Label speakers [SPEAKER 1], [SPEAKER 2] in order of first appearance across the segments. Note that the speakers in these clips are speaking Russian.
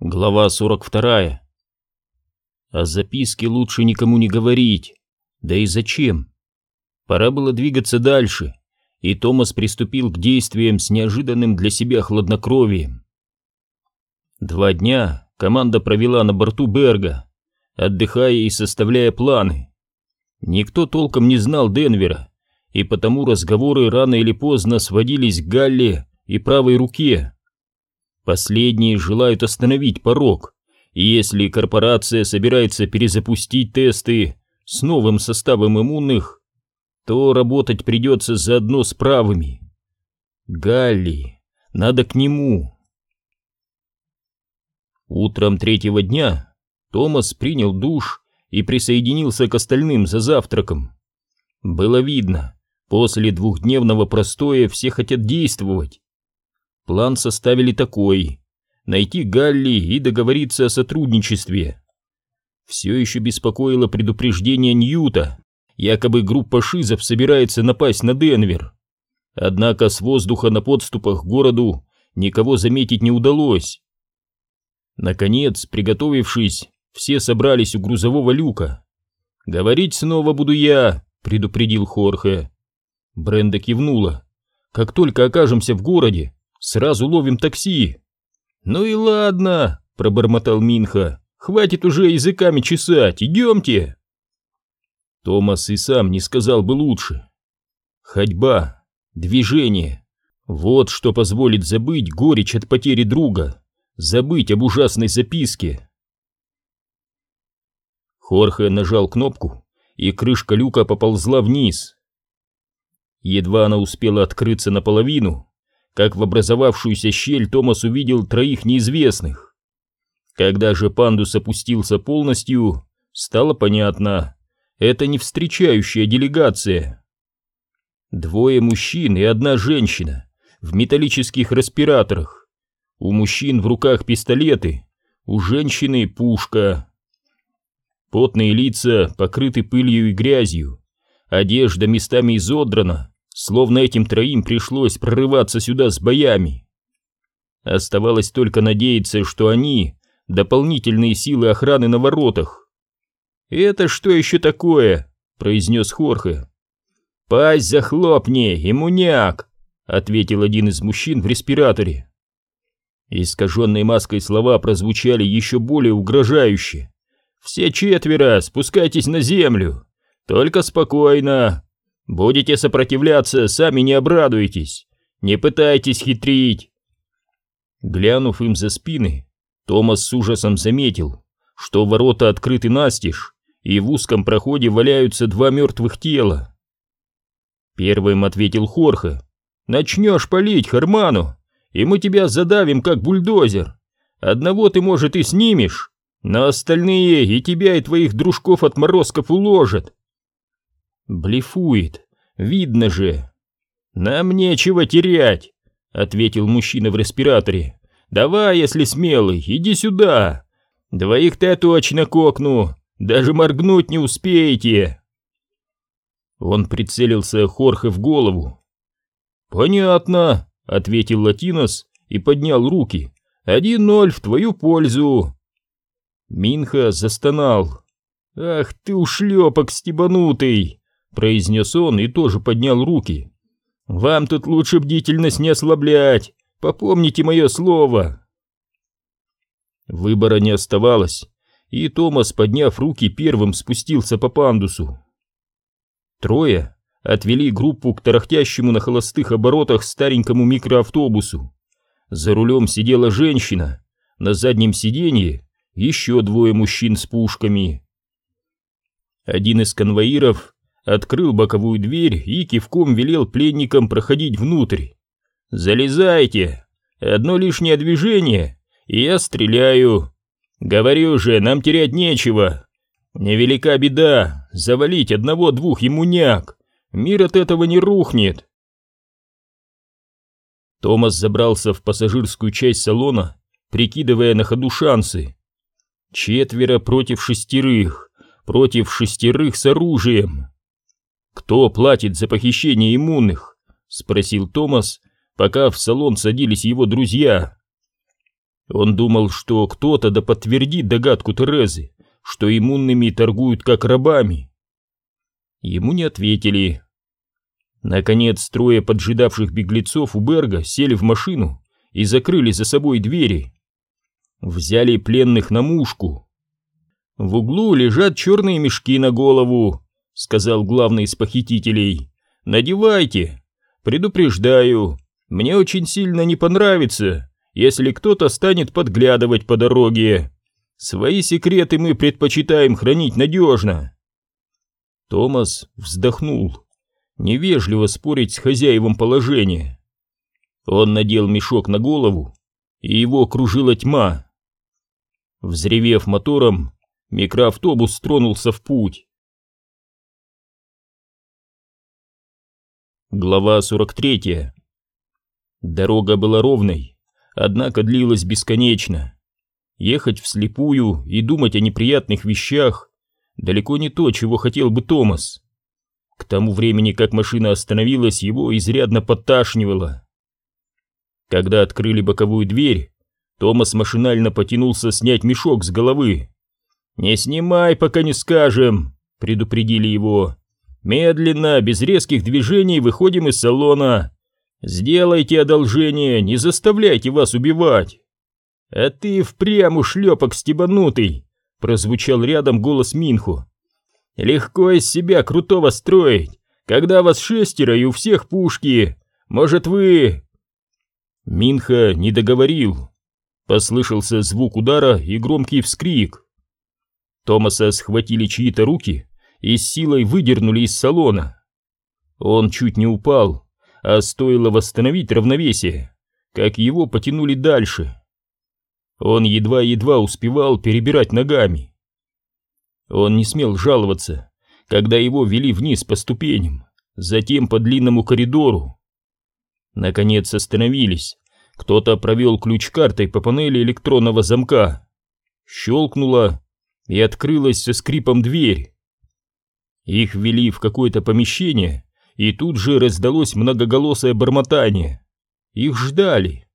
[SPEAKER 1] Глава 42. О записке лучше никому не говорить. Да и зачем? Пора было двигаться дальше, и Томас приступил к действиям с неожиданным для себя хладнокровием. Два дня команда провела на борту Берга, отдыхая и составляя планы. Никто толком не знал Денвера, и потому разговоры рано или поздно сводились к Галле и правой руке. Последние желают остановить порог, и если корпорация собирается перезапустить тесты с новым составом иммунных, то работать придется заодно с правыми. Галли, надо к нему. Утром третьего дня Томас принял душ и присоединился к остальным за завтраком. Было видно, после двухдневного простоя все хотят действовать. План составили такой — найти Галли и договориться о сотрудничестве. Все еще беспокоило предупреждение Ньюта, якобы группа шизов собирается напасть на Денвер. Однако с воздуха на подступах к городу никого заметить не удалось. Наконец, приготовившись, все собрались у грузового люка. «Говорить снова буду я», — предупредил Хорхе. Бренда кивнула. «Как только окажемся в городе, Сразу ловим такси. Ну и ладно, пробормотал Минха. Хватит уже языками чесать, идемте. Томас и сам не сказал бы лучше. Ходьба, движение. Вот что позволит забыть горечь от потери друга, забыть об ужасной записке. Хорхе нажал кнопку, и крышка люка поползла вниз. Едва она успела открыться наполовину, как в образовавшуюся щель Томас увидел троих неизвестных. Когда же пандус опустился полностью, стало понятно, это не встречающая делегация. Двое мужчин и одна женщина в металлических респираторах. У мужчин в руках пистолеты, у женщины пушка. Потные лица покрыты пылью и грязью, одежда местами изодрана, словно этим троим пришлось прорываться сюда с боями. Оставалось только надеяться, что они — дополнительные силы охраны на воротах. «Это что еще такое?» — произнес Хорхе. «Пасть захлопни, иммуняк!» — ответил один из мужчин в респираторе. Искаженные маской слова прозвучали еще более угрожающе. «Все четверо спускайтесь на землю! Только спокойно! Будете сопротивляться, сами не обрадуетесь. Не пытайтесь хитрить. Глянув им за спины, Томас с ужасом заметил, что ворота открыты настежь, и в узком проходе валяются два мертвых тела. Первым ответил Хорхе. «Начнешь палить, Харману, и мы тебя задавим, как бульдозер. Одного ты, может, и снимешь, но остальные и тебя, и твоих дружков-отморозков уложат. Блефует, видно же. Нам нечего терять, ответил мужчина в респираторе. Давай, если смелый, иди сюда. Двоих-то точно кокну, даже моргнуть не успеете. Он прицелился Хорхе в голову. «Понятно», — ответил Латинос и поднял руки. «Один ноль в твою пользу». Минха застонал. «Ах ты ушлепок стебанутый!» Произнес он и тоже поднял руки. «Вам тут лучше бдительность не ослаблять, попомните мое слово!» Выбора не оставалось, и Томас, подняв руки, первым спустился по пандусу. Трое отвели группу к тарахтящему на холостых оборотах старенькому микроавтобусу. За рулем сидела женщина, на заднем сиденье еще двое мужчин с пушками. Один из конвоиров открыл боковую дверь и кивком велел пленникам проходить внутрь. «Залезайте! Одно лишнее движение, и я стреляю. Говорю же, нам терять нечего. Невелика беда, завалить одного-двух емуняк. Мир от этого не рухнет». Томас забрался в пассажирскую часть салона, прикидывая на ходу шансы. Четверо против шестерых, против шестерых с оружием. «Кто платит за похищение иммунных?» — спросил Томас, пока в салон садились его друзья. Он думал, что кто-то да подтвердит догадку Терезы, что иммунными торгуют как рабами. Ему не ответили. Наконец, трое поджидавших беглецов у Берга сели в машину и закрыли за собой двери. Взяли пленных на мушку. В углу лежат черные мешки на голову, сказал главный из похитителей. Надевайте. Предупреждаю, мне очень сильно не понравится, если кто-то станет подглядывать по дороге. Свои секреты мы предпочитаем хранить надежно. Томас вздохнул. Невежливо спорить с хозяевом положения. Он надел мешок на голову, и его кружила тьма. Взревев мотором, микроавтобус тронулся в путь. Глава 43 Дорога была ровной, однако длилась бесконечно. Ехать вслепую и думать о неприятных вещах далеко не то, чего хотел бы Томас. К тому времени, как машина остановилась, его изрядно подташнивало. Когда открыли боковую дверь, Томас машинально потянулся снять мешок с головы. «Не снимай, пока не скажем», — предупредили его. «Медленно, без резких движений выходим из салона. Сделайте одолжение, не заставляйте вас убивать». «А ты впрямь ушлепок стебанутый», — прозвучал рядом голос Минху. «Легко из себя крутого строить, когда вас шестеро и у всех пушки. Может, вы...» Минха не договорил. Послышался звук удара и громкий вскрик. Томаса схватили чьи-то руки и с силой выдернули из салона. Он чуть не упал, а стоило восстановить равновесие, как его потянули дальше. Он едва-едва успевал перебирать ногами. Он не смел жаловаться, когда его вели вниз по ступеням, затем по длинному коридору. Наконец остановились. Кто-то провел ключ-картой по панели электронного замка. Щелкнула и открылась со скрипом дверь. Их ввели в какое-то помещение, и тут же раздалось многоголосое бормотание. Их ждали.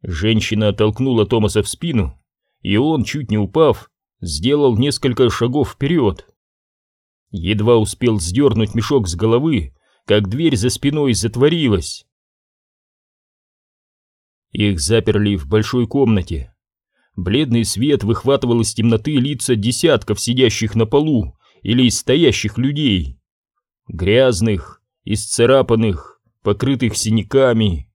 [SPEAKER 1] Женщина оттолкнула Томаса в спину, и он, чуть не упав, сделал несколько шагов вперед. Едва успел сдернуть мешок с головы, как дверь за спиной затворилась. Их заперли в большой комнате. Бледный свет выхватывал из темноты лица десятков сидящих на полу или стоящих людей. Грязных, исцарапанных, покрытых синяками.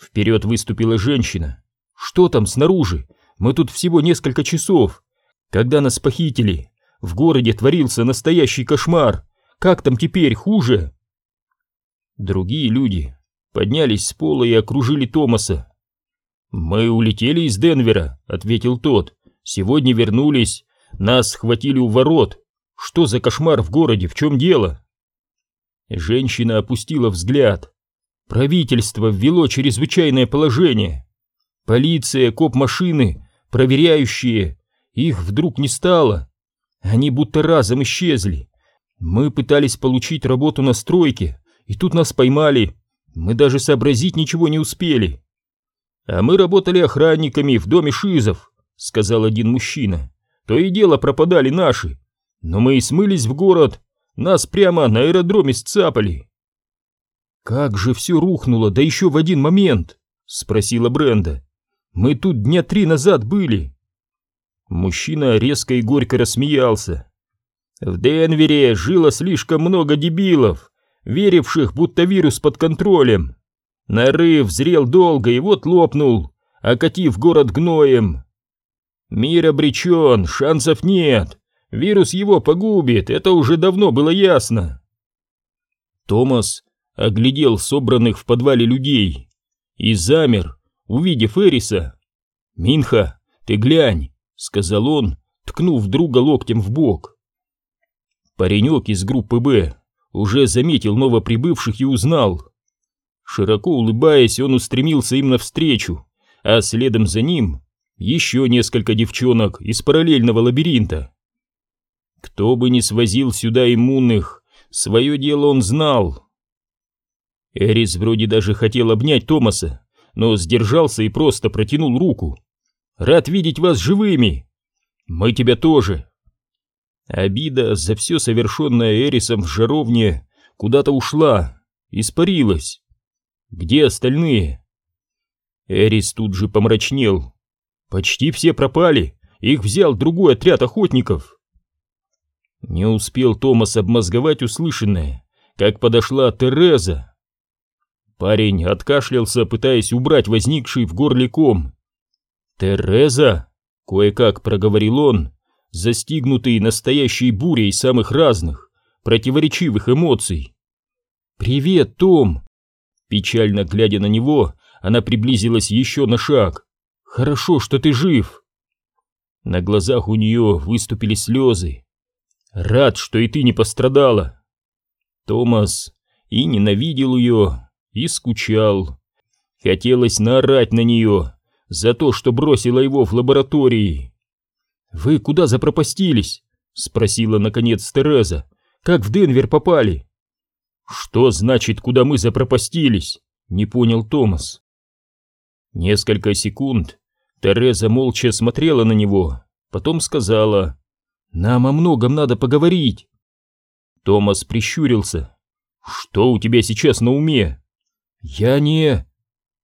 [SPEAKER 1] Вперед выступила женщина. «Что там снаружи? Мы тут всего несколько часов. Когда нас похитили, в городе творился настоящий кошмар. Как там теперь, хуже?» Другие люди поднялись с пола и окружили Томаса. «Мы улетели из Денвера», — ответил тот. «Сегодня вернулись. Нас схватили у ворот. Что за кошмар в городе? В чем дело?» Женщина опустила взгляд. Правительство ввело чрезвычайное положение. Полиция, коп-машины, проверяющие. Их вдруг не стало. Они будто разом исчезли. Мы пытались получить работу на стройке, и тут нас поймали. Мы даже сообразить ничего не успели. А мы работали охранниками в доме Шизов, сказал один мужчина. То и дело пропадали наши. Но мы и смылись в город. Нас прямо на аэродроме сцапали. Как же все рухнуло, да еще в один момент, спросила Бренда. Мы тут дня три назад были. Мужчина резко и горько рассмеялся. В Денвере жило слишком много дебилов, веривших, будто вирус под контролем. Нарыв зрел долго и вот лопнул, окатив город гноем. Мир обречен, шансов нет. Вирус его погубит, это уже давно было ясно. Томас оглядел собранных в подвале людей и замер, увидев Эриса. «Минха, ты глянь», — сказал он, ткнув друга локтем в бок. Паренек из группы «Б» уже заметил новоприбывших и узнал. Широко улыбаясь, он устремился им навстречу, а следом за ним еще несколько девчонок из параллельного лабиринта. Кто бы ни свозил сюда иммунных, свое дело он знал. Эрис вроде даже хотел обнять Томаса, но сдержался и просто протянул руку. «Рад видеть вас живыми!» «Мы тебя тоже!» Обида за все совершенное Эрисом в жаровне куда-то ушла, испарилась. «Где остальные?» Эрис тут же помрачнел. «Почти все пропали, их взял другой отряд охотников!» Не успел Томас обмозговать услышанное, как подошла Тереза. Парень откашлялся, пытаясь убрать возникший в горле ком. «Тереза!» — кое-как проговорил он, застигнутый настоящей бурей самых разных, противоречивых эмоций. «Привет, Том!» Печально глядя на него, она приблизилась еще на шаг. «Хорошо, что ты жив!» На глазах у нее выступили слезы. «Рад, что и ты не пострадала!» Томас и ненавидел ее, и скучал. Хотелось наорать на нее за то, что бросила его в лаборатории. «Вы куда запропастились?» — спросила наконец Тереза. «Как в Денвер попали?» «Что значит, куда мы запропастились?» — не понял Томас. Несколько секунд Тереза молча смотрела на него, потом сказала, «Нам о многом надо поговорить». Томас прищурился. «Что у тебя сейчас на уме?» «Я не...»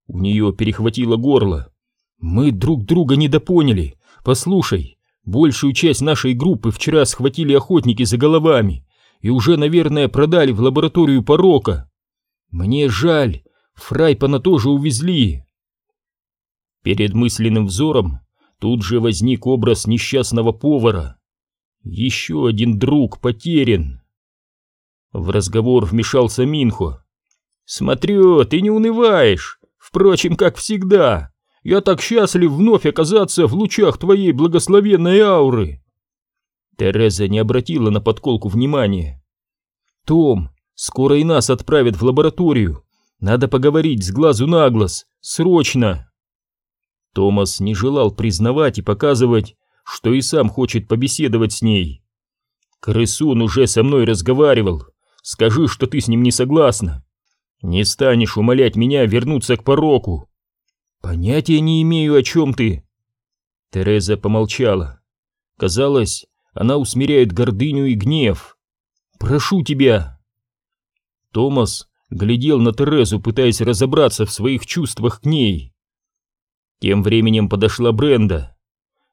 [SPEAKER 1] У нее перехватило горло. «Мы друг друга недопоняли. Послушай, большую часть нашей группы вчера схватили охотники за головами и уже, наверное, продали в лабораторию порока. Мне жаль, Фрайпана тоже увезли». Перед мысленным взором тут же возник образ несчастного повара. Еще один друг потерян. В разговор вмешался Минхо. «Смотрю, ты не унываешь. Впрочем, как всегда. Я так счастлив вновь оказаться в лучах твоей благословенной ауры». Тереза не обратила на подколку внимания. «Том, скоро и нас отправят в лабораторию. Надо поговорить с глазу на глаз. Срочно!» Томас не желал признавать и показывать, что и сам хочет побеседовать с ней. «Крысун уже со мной разговаривал. Скажи, что ты с ним не согласна. Не станешь умолять меня вернуться к пороку. Понятия не имею, о чем ты. Тереза помолчала. Казалось, она усмиряет гордыню и гнев. Прошу тебя. Томас глядел на Терезу, пытаясь разобраться в своих чувствах к ней. Тем временем подошла Бренда.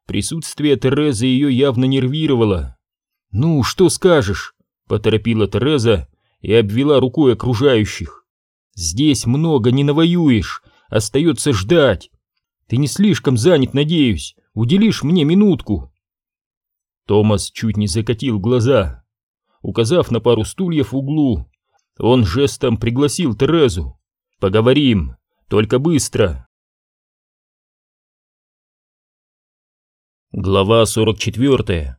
[SPEAKER 1] Присутствие Терезы ее явно нервировало. «Ну, что скажешь?» — поторопила Тереза и обвела рукой окружающих. Здесь много не навоюешь, остается ждать. Ты не слишком занят, надеюсь, уделишь мне минутку. Томас чуть не закатил глаза. Указав на пару стульев в углу, он жестом пригласил Терезу. «Поговорим, только быстро». Глава 44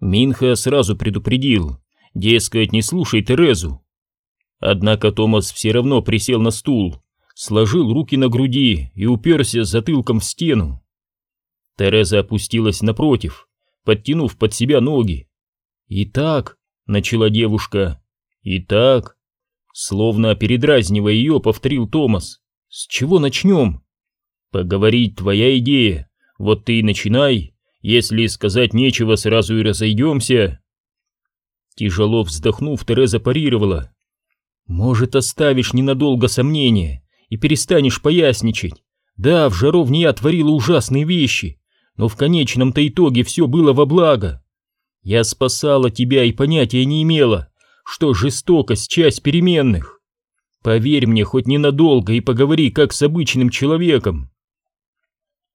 [SPEAKER 1] Минха сразу предупредил, дескать, не слушай Терезу, Однако Томас все равно присел на стул, сложил руки на груди и уперся затылком в стену. Тереза опустилась напротив, подтянув под себя ноги. «Итак», — начала девушка, — «итак», словно передразнивая ее, повторил Томас, — «с чего начнем?» «Поговорить твоя идея, вот ты и начинай, если сказать нечего, сразу и разойдемся». Тяжело вздохнув, Тереза парировала. Может, оставишь ненадолго сомнения и перестанешь поясничать. Да, в жаровне я творила ужасные вещи, но в конечном-то итоге все было во благо. Я спасала тебя и понятия не имела, что жестокость — часть переменных. Поверь мне хоть ненадолго и поговори как с обычным человеком.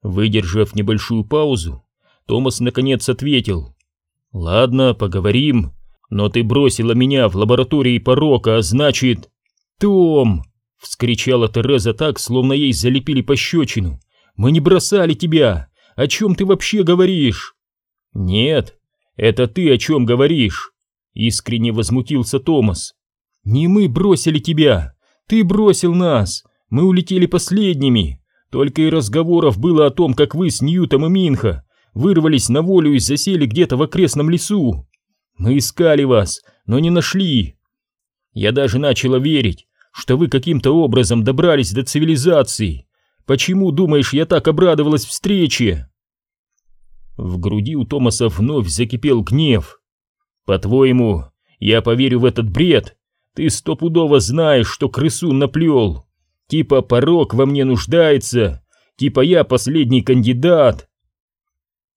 [SPEAKER 1] Выдержав небольшую паузу, Томас наконец ответил. «Ладно, поговорим, но ты бросила меня в лаборатории порока, а значит... Том! Вскричала Тереза так, словно ей залепили пощечину. Мы не бросали тебя! О чем ты вообще говоришь? Нет, это ты о чем говоришь? Искренне возмутился Томас. Не мы бросили тебя, ты бросил нас. Мы улетели последними. Только и разговоров было о том, как вы с Ньютом и Минха вырвались на волю и засели где-то в окрестном лесу. Мы искали вас, но не нашли. Я даже начала верить, что вы каким-то образом добрались до цивилизации. Почему, думаешь, я так обрадовалась встрече?» В груди у Томаса вновь закипел гнев. «По-твоему, я поверю в этот бред? Ты стопудово знаешь, что крысу наплел. Типа порог во мне нуждается, типа я последний кандидат».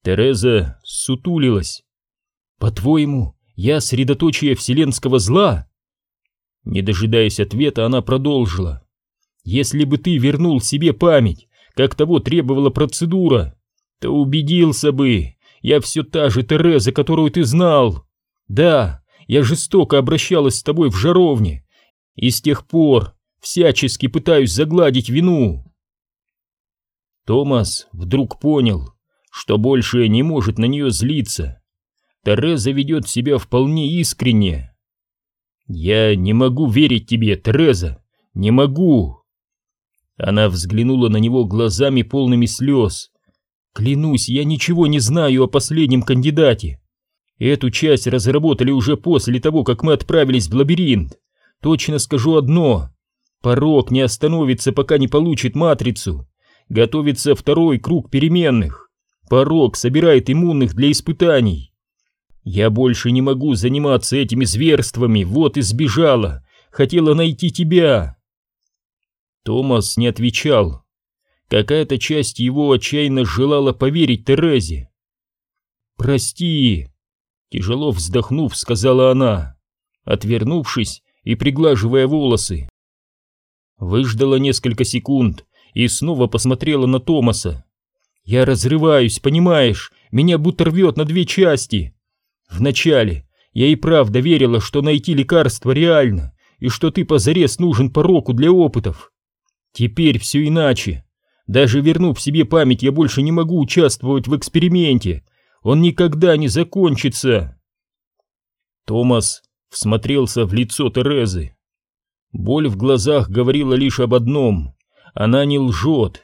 [SPEAKER 1] Тереза сутулилась. «По-твоему, я средоточие вселенского зла?» Не дожидаясь ответа, она продолжила. «Если бы ты вернул себе память, как того требовала процедура, то убедился бы, я все та же Тереза, которую ты знал. Да, я жестоко обращалась с тобой в жаровне, и с тех пор всячески пытаюсь загладить вину». Томас вдруг понял, что больше не может на нее злиться. Тереза ведет себя вполне искренне. «Я не могу верить тебе, Тереза, не могу!» Она взглянула на него глазами полными слез. «Клянусь, я ничего не знаю о последнем кандидате. Эту часть разработали уже после того, как мы отправились в лабиринт. Точно скажу одно. Порог не остановится, пока не получит матрицу. Готовится второй круг переменных. Порог собирает иммунных для испытаний. Я больше не могу заниматься этими зверствами, вот и сбежала. Хотела найти тебя. Томас не отвечал. Какая-то часть его отчаянно желала поверить Терезе. «Прости», — тяжело вздохнув, сказала она, отвернувшись и приглаживая волосы. Выждала несколько секунд и снова посмотрела на Томаса. «Я разрываюсь, понимаешь? Меня будто рвет на две части. Вначале я и правда верила, что найти лекарство реально, и что ты позарез нужен пороку для опытов. Теперь все иначе. Даже вернув себе память, я больше не могу участвовать в эксперименте. Он никогда не закончится. Томас всмотрелся в лицо Терезы. Боль в глазах говорила лишь об одном. Она не лжет.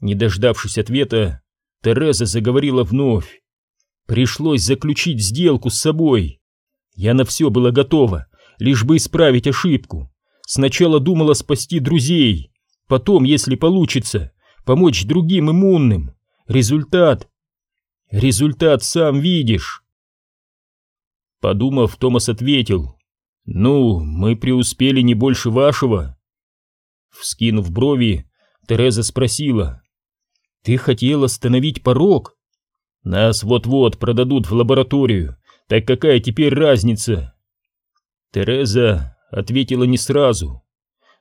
[SPEAKER 1] Не дождавшись ответа, Тереза заговорила вновь. Пришлось заключить сделку с собой. Я на все была готова, лишь бы исправить ошибку. Сначала думала спасти друзей, потом, если получится, помочь другим иммунным. Результат... Результат сам видишь. Подумав, Томас ответил. «Ну, мы преуспели не больше вашего». Вскинув брови, Тереза спросила. «Ты хотел остановить порог?» Нас вот-вот продадут в лабораторию, так какая теперь разница? Тереза ответила не сразу.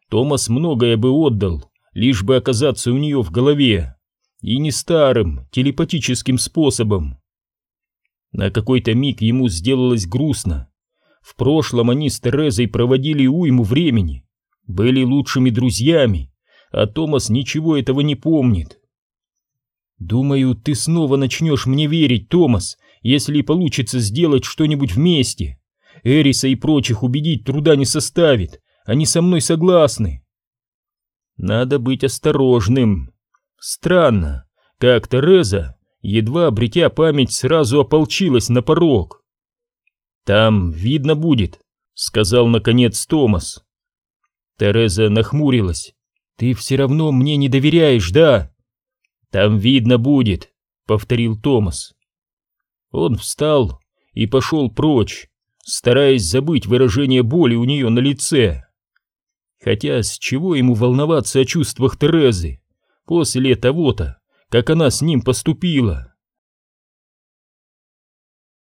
[SPEAKER 1] Томас многое бы отдал, лишь бы оказаться у нее в голове, и не старым, телепатическим способом. На какой-то миг ему сделалось грустно. В прошлом они с Терезой проводили уйму времени, были лучшими друзьями, а Томас ничего этого не помнит. «Думаю, ты снова начнешь мне верить, Томас, если получится сделать что-нибудь вместе. Эриса и прочих убедить труда не составит, они со мной согласны». «Надо быть осторожным. Странно, как Тереза, едва обретя память, сразу ополчилась на порог». «Там видно будет», — сказал наконец Томас. Тереза нахмурилась. «Ты все равно мне не доверяешь, да?» «Там видно будет», — повторил Томас. Он встал и пошел прочь, стараясь забыть выражение боли у нее на лице. Хотя с чего ему волноваться о чувствах Терезы после того-то, как она с ним поступила?